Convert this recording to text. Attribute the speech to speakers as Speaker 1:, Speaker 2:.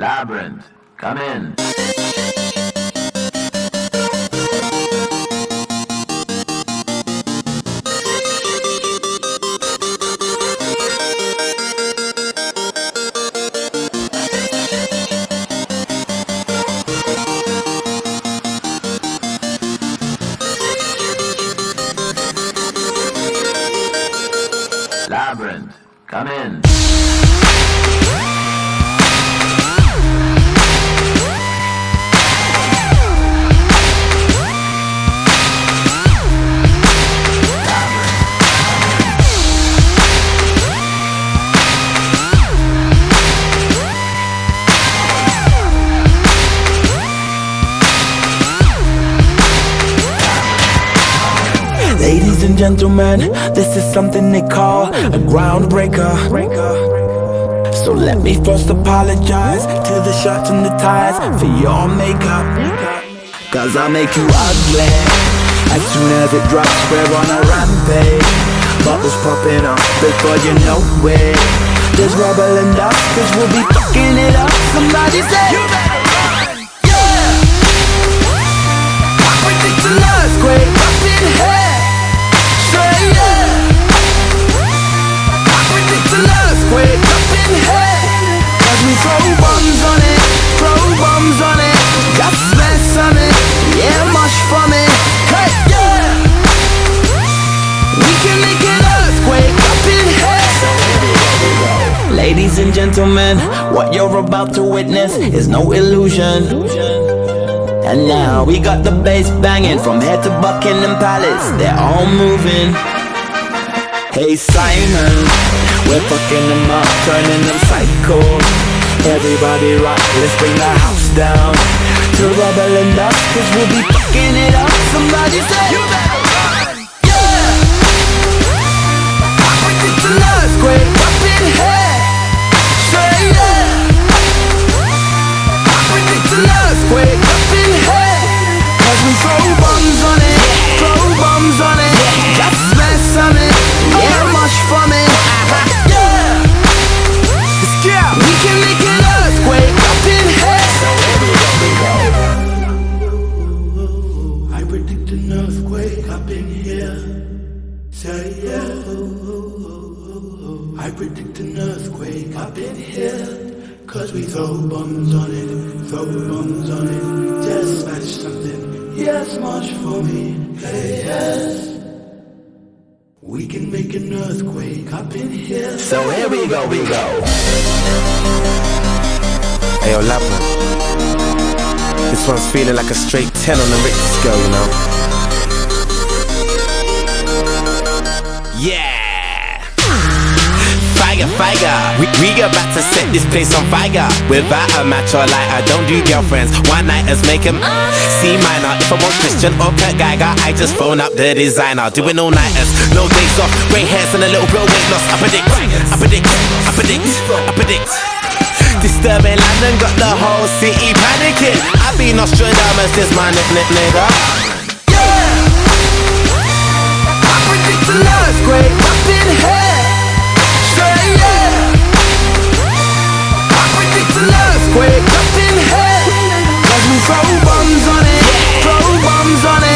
Speaker 1: Labrinth, come in. Labrinth, come in.
Speaker 2: Ladies and gentlemen, this is something they call a groundbreaker. So let me first apologize to the shirts and the ties for your makeup. Cause I make you ugly. As soon as it drops, we're on a rampage. Bubbles popping up before you know it. There's rubble and dust, cause we'll be fucking it up. Somebody say, predict an earthquake up in here. Cause we throw bombs on it, throw bombs on it. Just mess on it, yeah, mush from it. Hey, yeah! We can make an earthquake up in here. Ladies and gentlemen, what you're about to witness is no illusion. And now we got the bass banging from head to Buckingham Palace. They're all moving. Hey Simon, we're fucking them up, turning them psycho. Everybody rock, let's bring the house down to rubble and dust, cause we'll be fucking it up. Somebody say, You better run! Yeah! I predict an earthquake up in here. Say yeah! I predict an earthquake up in here. Cause we throw
Speaker 3: predict an earthquake up in here. Say yeah. I predict an earthquake up in here. Cause we throw bombs on it, throw bombs on it. Just smash something, yes, much for me. Hey, yes. We can make an earthquake up in here.
Speaker 2: So here we go, we go.
Speaker 4: Hey, Labrinth. This one's feeling like a straight 10 on the Richter scale, you know? Yeah! Fire, fire. We, we about to set this place on fire. Without a match or lighter, don't do girlfriends. One nighters make them C minor. If I want Christian or Kurt Geiger, I just phone up the designer. Doing all nighters, no days off. Grey hairs and a little of weight loss. I predict, I predict, I predict, I predict. Disturbing done got the whole city panicking. I've be Nostradamus, this my nickname, nigga.
Speaker 2: Yeah, I predict an earthquake up in here. Say yeah, I predict an earthquake up in here.
Speaker 5: Cause we throw
Speaker 2: bombs on it, throw bombs on it.